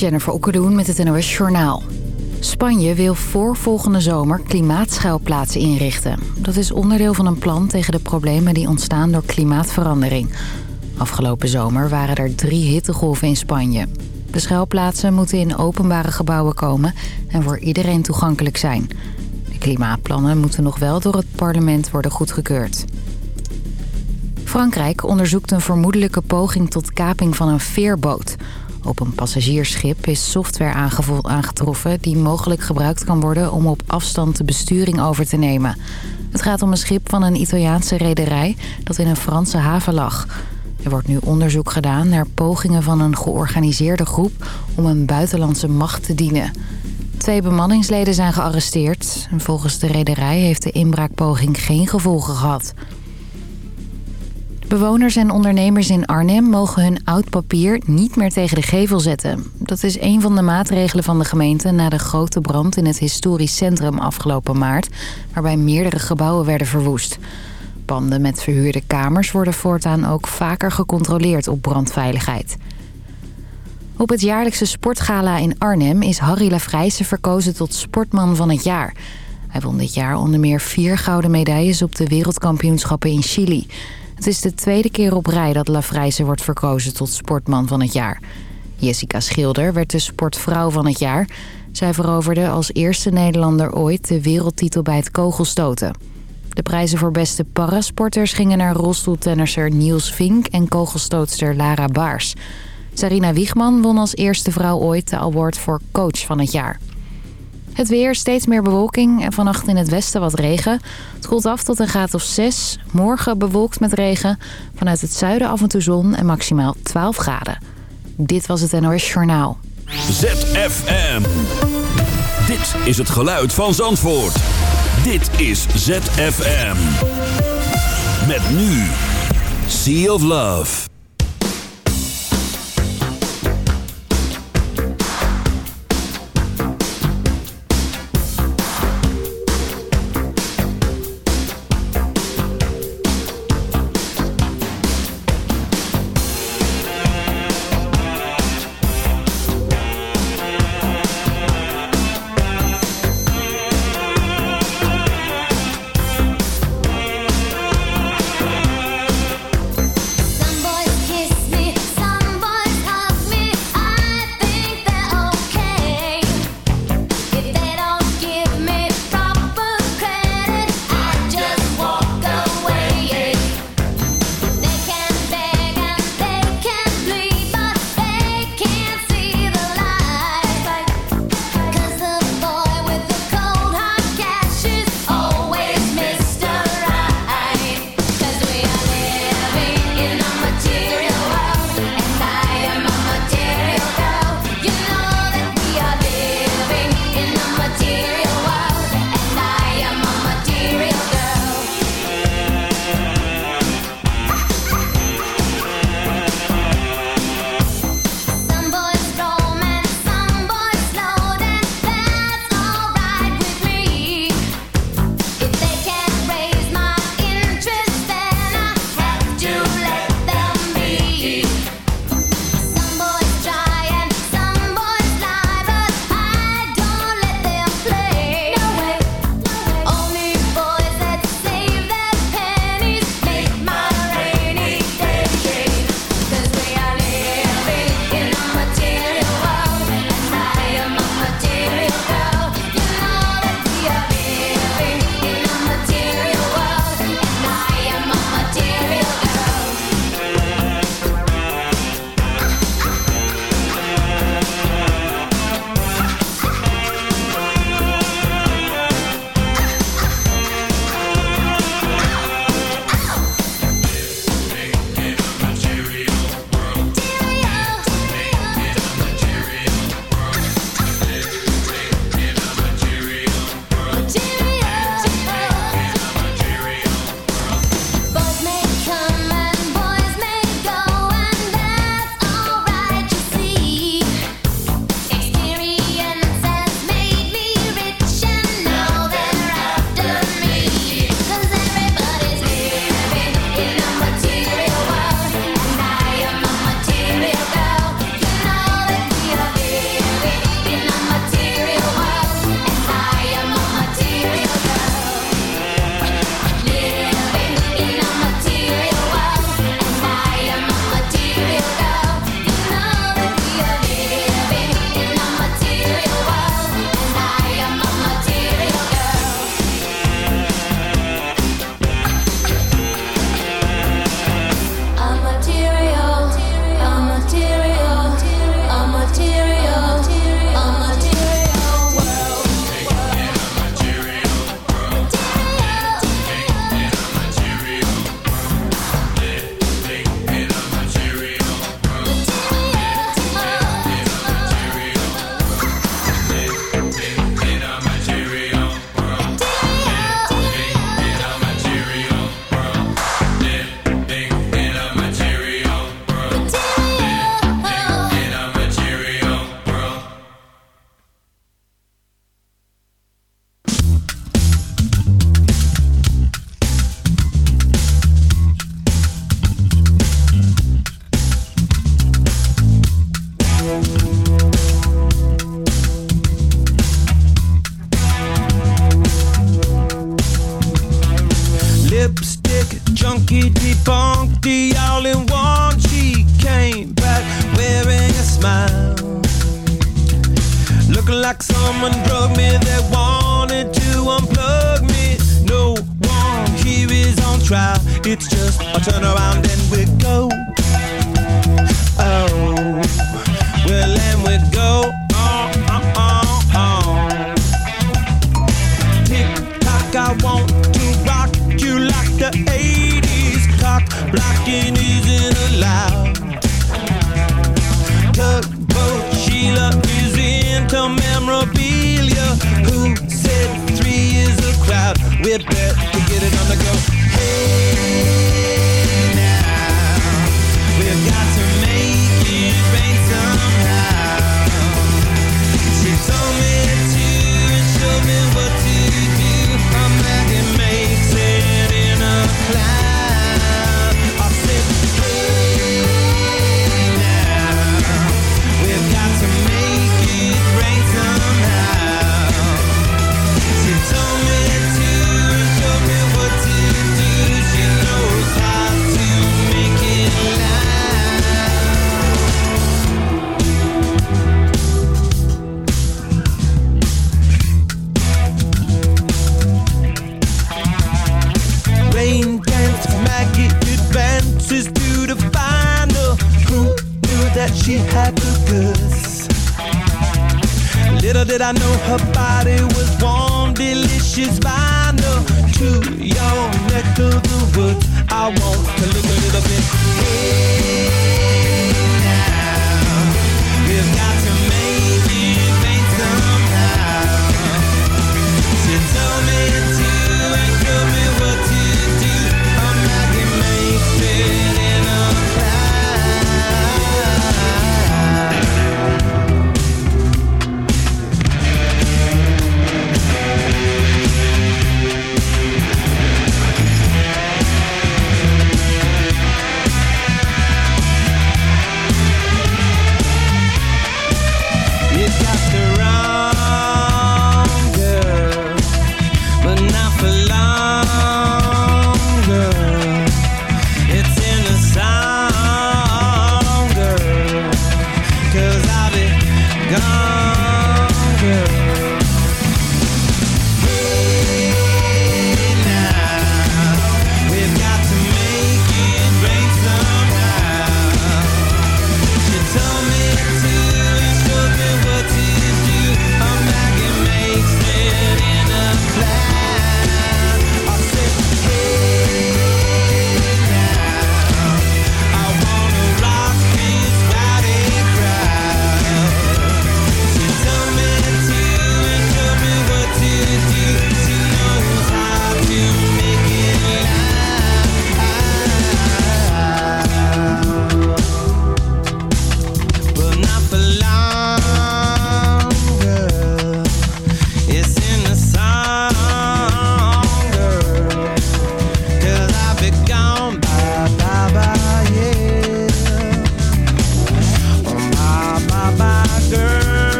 Jennifer Okkedoen met het NOS Journaal. Spanje wil voor volgende zomer klimaatschuilplaatsen inrichten. Dat is onderdeel van een plan tegen de problemen die ontstaan door klimaatverandering. Afgelopen zomer waren er drie hittegolven in Spanje. De schuilplaatsen moeten in openbare gebouwen komen en voor iedereen toegankelijk zijn. De klimaatplannen moeten nog wel door het parlement worden goedgekeurd. Frankrijk onderzoekt een vermoedelijke poging tot kaping van een veerboot. Op een passagiersschip is software aangetroffen die mogelijk gebruikt kan worden om op afstand de besturing over te nemen. Het gaat om een schip van een Italiaanse rederij dat in een Franse haven lag. Er wordt nu onderzoek gedaan naar pogingen van een georganiseerde groep om een buitenlandse macht te dienen. Twee bemanningsleden zijn gearresteerd. Volgens de rederij heeft de inbraakpoging geen gevolgen gehad. Bewoners en ondernemers in Arnhem mogen hun oud papier niet meer tegen de gevel zetten. Dat is een van de maatregelen van de gemeente na de grote brand in het historisch centrum afgelopen maart, waarbij meerdere gebouwen werden verwoest. Panden met verhuurde kamers worden voortaan ook vaker gecontroleerd op brandveiligheid. Op het jaarlijkse sportgala in Arnhem is Harry Lafrijse verkozen tot sportman van het jaar. Hij won dit jaar onder meer vier gouden medailles op de wereldkampioenschappen in Chili. Het is de tweede keer op rij dat Lafrijze wordt verkozen tot sportman van het jaar. Jessica Schilder werd de sportvrouw van het jaar. Zij veroverde als eerste Nederlander ooit de wereldtitel bij het kogelstoten. De prijzen voor beste parasporters gingen naar rolstoeltennisser Niels Vink en kogelstootster Lara Baars. Sarina Wiegman won als eerste vrouw ooit de award voor coach van het jaar. Het weer, steeds meer bewolking en vannacht in het westen wat regen. Het koelt af tot een graad of 6. Morgen bewolkt met regen. Vanuit het zuiden af en toe zon en maximaal 12 graden. Dit was het NOS Journaal. ZFM. Dit is het geluid van Zandvoort. Dit is ZFM. Met nu. Sea of Love.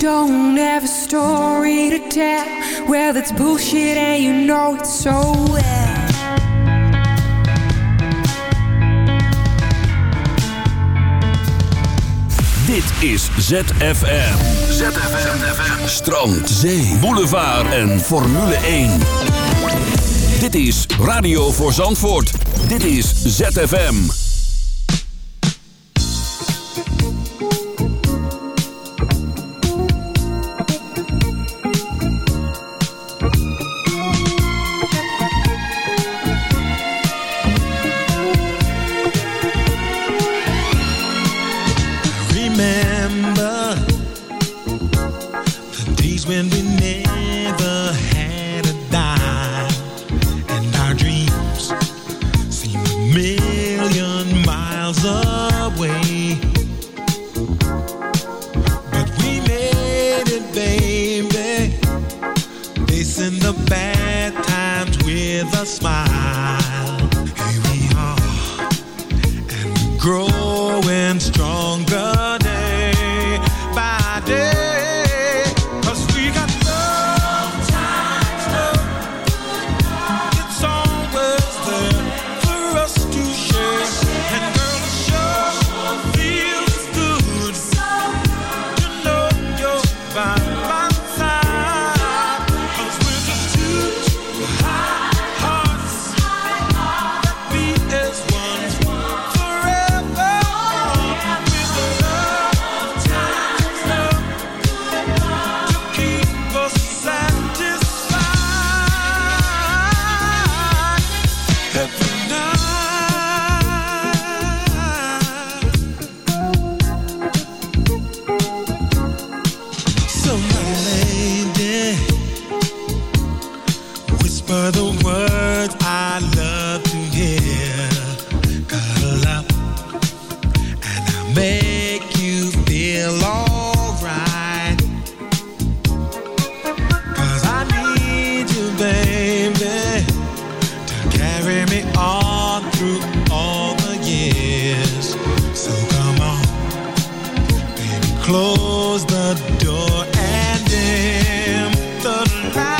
don't have a story to tell. Well, it's bullshit, and you know it so well. Dit is ZFM. ZFM. Strand, zee, boulevard en Formule 1. Dit is Radio voor Zandvoort. Dit is ZFM. close the door and dim the light.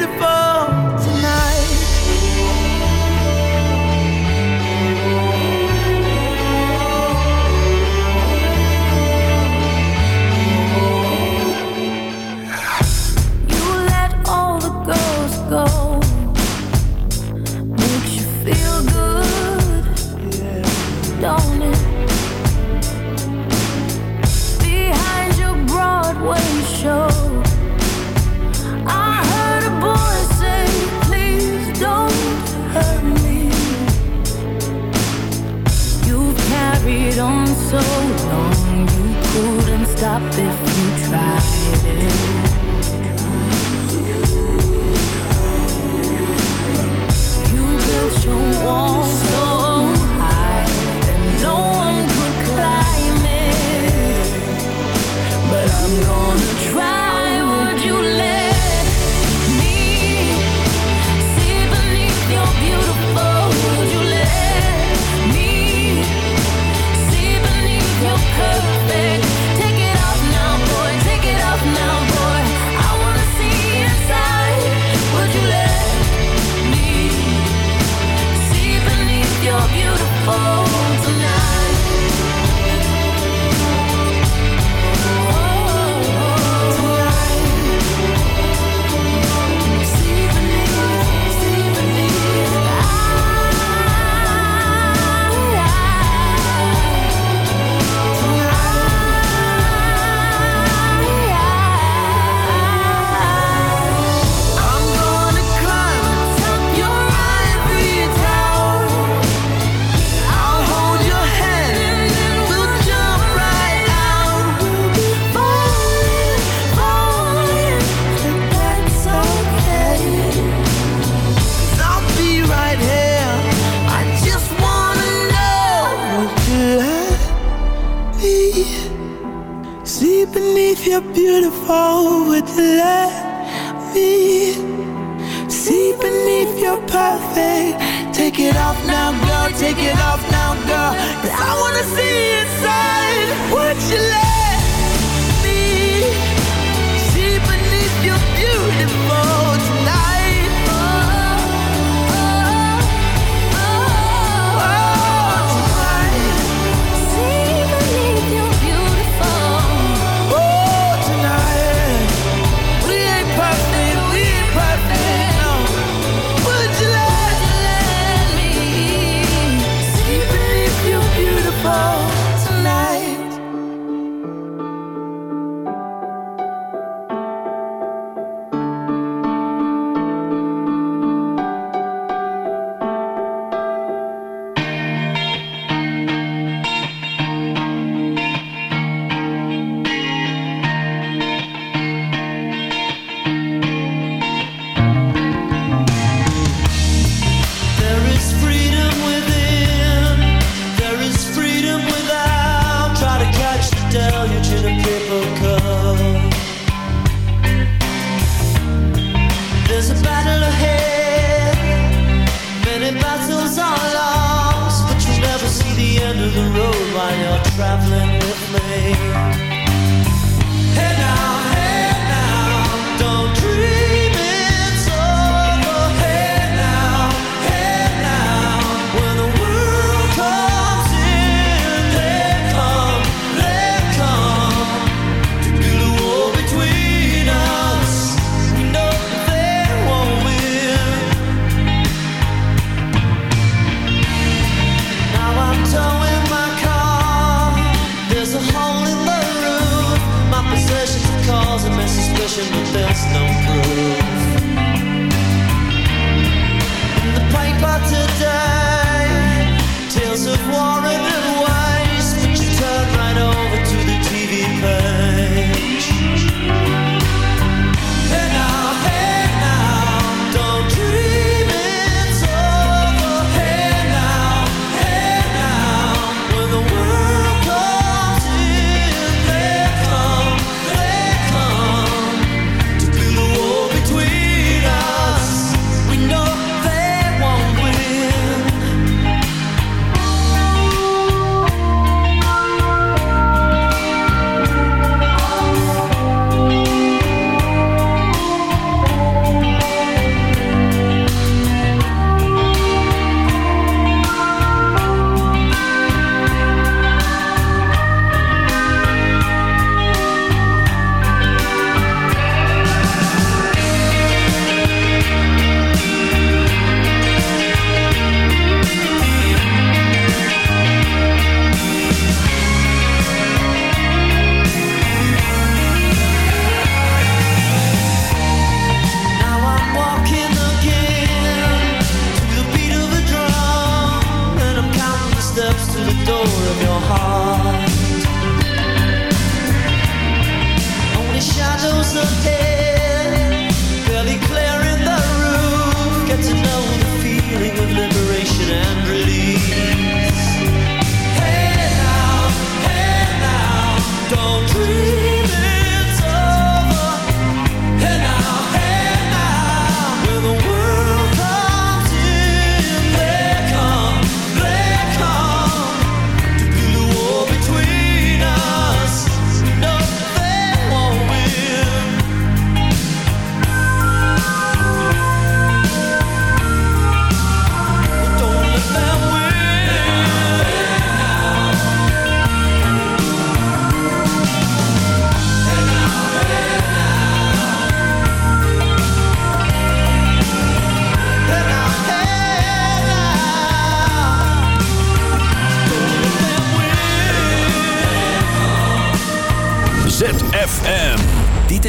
beautiful. stop if you try it. You built your wall.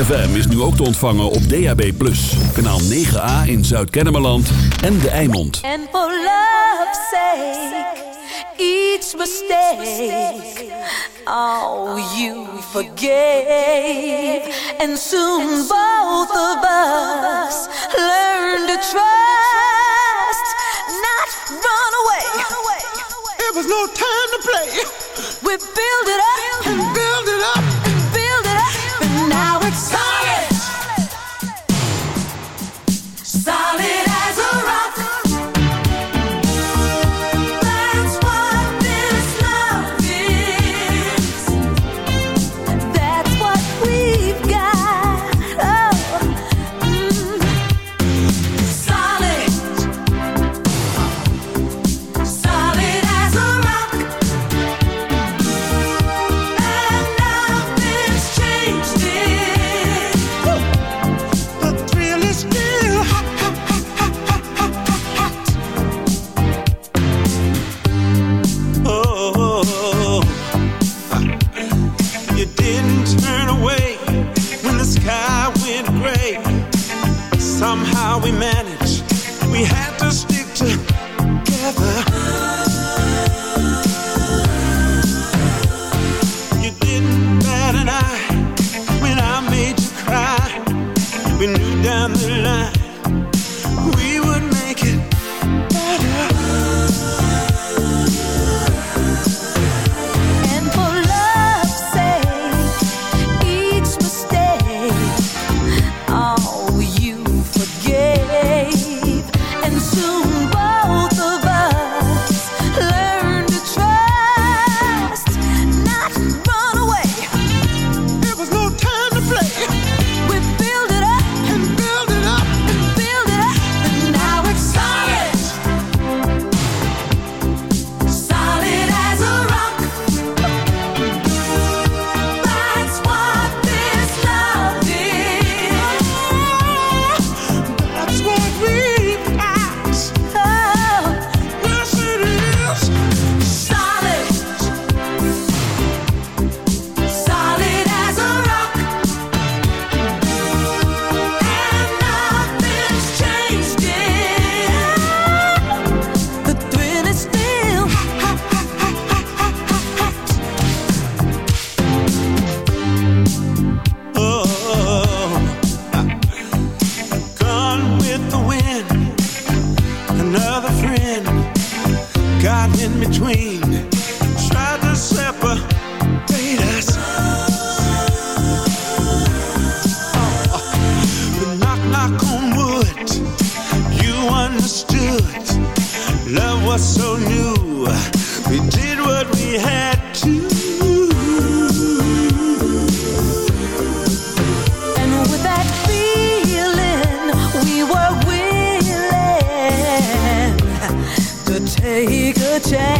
ZFM is nu ook te ontvangen op DAB+. Kanaal 9A in Zuid-Kennemerland en De Eimond. And for love's sake, each mistake, oh you forgave. And soon both of us learn to trust, not run away. It was no time to play. We build it up. good side. change.